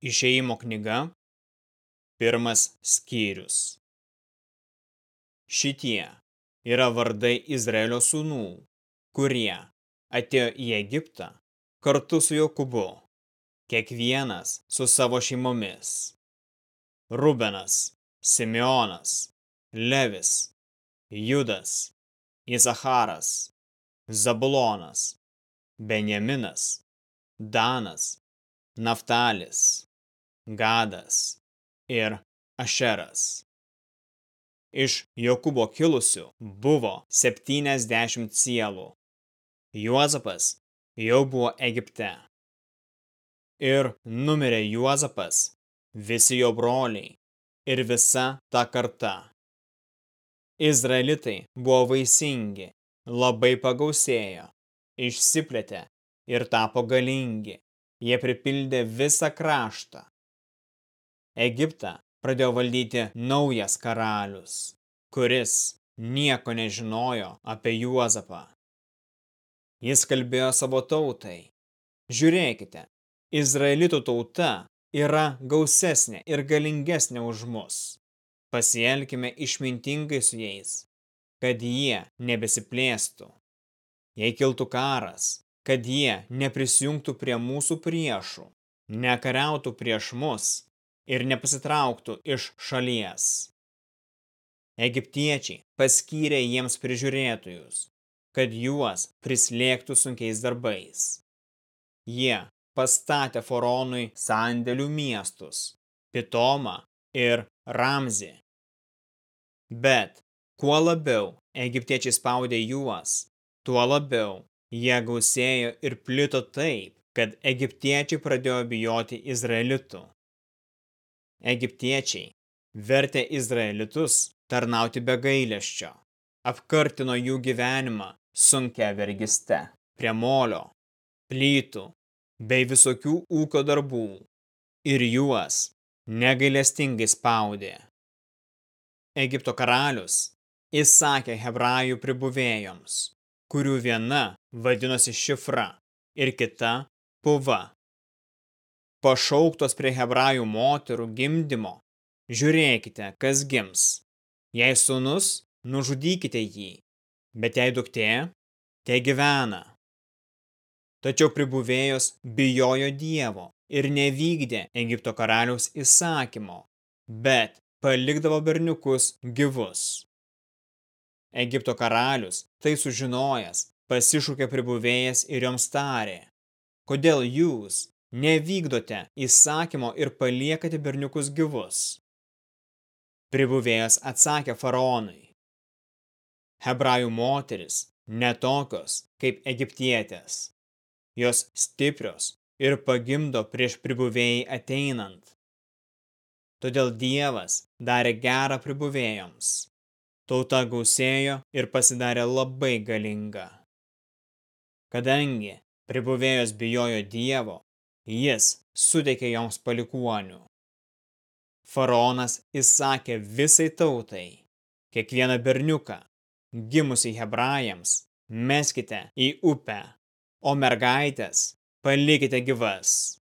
Išėjimo knyga, pirmas skyrius. Šitie yra vardai Izraelio sūnų, kurie atėjo į Egiptą kartu su Jokūbu, kiekvienas su savo šeimomis. Rubenas, Simeonas, Levis, Judas, Izacharas, Zabulonas, Benjaminas, Danas, Naftalis, Gadas ir Ašeras. Iš Jokūbo kilusių buvo 70 sielų. Juozapas jau buvo Egipte. Ir numirė Juozapas, visi jo broliai ir visa ta karta. Izraelitai buvo vaisingi, labai pagausėjo, išsiplėtė ir tapo galingi. Jie pripildė visą kraštą. Egiptą pradėjo valdyti naujas karalius, kuris nieko nežinojo apie Juozapą. Jis kalbėjo savo tautai. Žiūrėkite, Izraelitų tauta yra gausesnė ir galingesnė už mus. Pasielkime išmintingai su jais, kad jie nebesiplėstų. Jei kiltų karas, kad jie neprisijungtų prie mūsų priešų, nekariautų prieš mus ir nepasitrauktų iš šalies. Egiptiečiai paskyrė jiems prižiūrėtojus, kad juos prislėgtų sunkiais darbais. Jie pastatė faraonui sandėlių miestus, Pitomą ir Ramzį. Bet kuo labiau egiptiečiai spaudė juos, tuo labiau jie gausėjo ir plito taip, kad egiptiečiai pradėjo bijoti izraelitų. Egiptiečiai vertė izraelitus tarnauti be gailesčio, apkartino jų gyvenimą sunkia vergiste, prie molio, plytų bei visokių ūkio darbų ir juos negailestingai spaudė. Egipto karalius įsakė hebrajų pribuvėjoms, kurių viena vadinosi šifra ir kita puva pašauktos prie hebrajų moterų gimdymo, žiūrėkite, kas gims. Jei sūnus, nužudykite jį, bet jei duktė, te gyvena. Tačiau pribuvėjos bijojo Dievo ir nevykdė Egipto karaliaus įsakymo, bet palikdavo berniukus gyvus. Egipto karalius, tai sužinojęs, pasišūkė pribuvėjas ir joms tarė, kodėl jūs, nevykdote įsakymo ir paliekate berniukus gyvus. Pribuvėjas atsakė faraonui. Hebrajų moteris netokios kaip egiptietės. Jos stiprios ir pagimdo prieš pribuvėjai ateinant. Todėl Dievas darė gerą pribuvėjoms. Tauta gausėjo ir pasidarė labai galinga. Kadangi pribuvėjos bijojo Dievo, Jis suteikė joms palikuonių. Faraonas įsakė visai tautai, kiekvieną berniuką, gimusį hebrajams, meskite į upę, o mergaitės palikite gyvas.